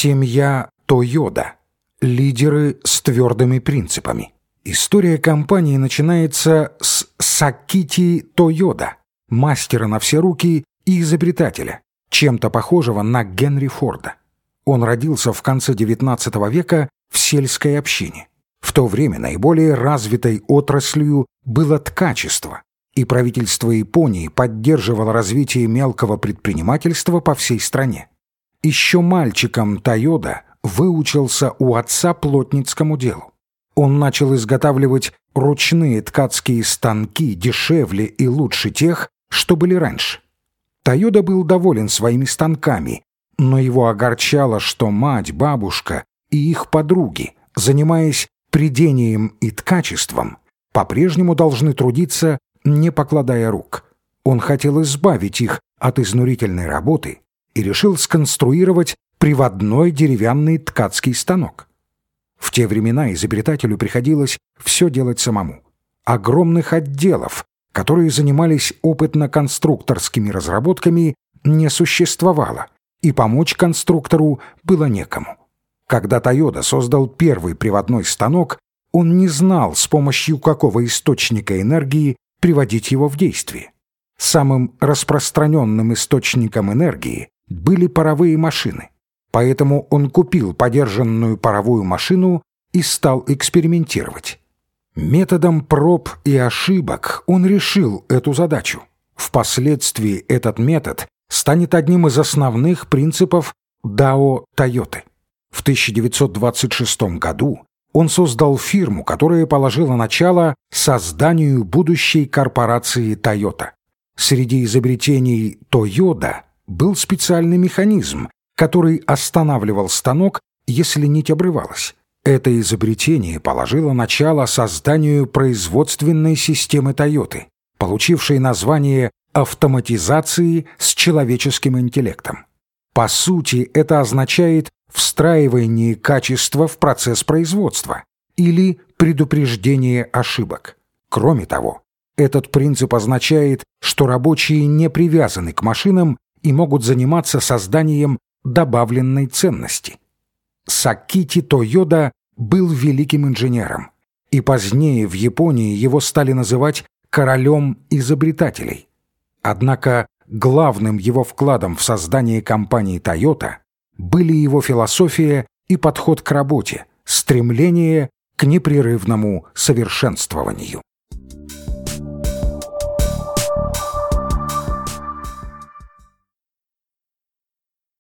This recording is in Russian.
Семья Тойода. Лидеры с твердыми принципами. История компании начинается с Сакити Тойода, мастера на все руки и изобретателя, чем-то похожего на Генри Форда. Он родился в конце XIX века в сельской общине. В то время наиболее развитой отраслью было ткачество, и правительство Японии поддерживало развитие мелкого предпринимательства по всей стране. Еще мальчиком Тойода выучился у отца плотницкому делу. Он начал изготавливать ручные ткацкие станки дешевле и лучше тех, что были раньше. Тойода был доволен своими станками, но его огорчало, что мать, бабушка и их подруги, занимаясь придением и ткачеством, по-прежнему должны трудиться, не покладая рук. Он хотел избавить их от изнурительной работы и решил сконструировать приводной деревянный ткацкий станок. В те времена изобретателю приходилось все делать самому. Огромных отделов, которые занимались опытно-конструкторскими разработками, не существовало, и помочь конструктору было некому. Когда Тойода создал первый приводной станок, он не знал, с помощью какого источника энергии приводить его в действие. Самым распространенным источником энергии были паровые машины. Поэтому он купил подержанную паровую машину и стал экспериментировать. Методом проб и ошибок он решил эту задачу. Впоследствии этот метод станет одним из основных принципов Дао Тойоты. В 1926 году он создал фирму, которая положила начало созданию будущей корпорации Toyota. Среди изобретений Toyota был специальный механизм, который останавливал станок, если нить обрывалась. Это изобретение положило начало созданию производственной системы Toyota, получившей название автоматизации с человеческим интеллектом. По сути, это означает встраивание качества в процесс производства или предупреждение ошибок. Кроме того, этот принцип означает, что рабочие не привязаны к машинам и могут заниматься созданием добавленной ценности. Сакити Тойода был великим инженером, и позднее в Японии его стали называть королем изобретателей. Однако главным его вкладом в создание компании Toyota были его философия и подход к работе, стремление к непрерывному совершенствованию.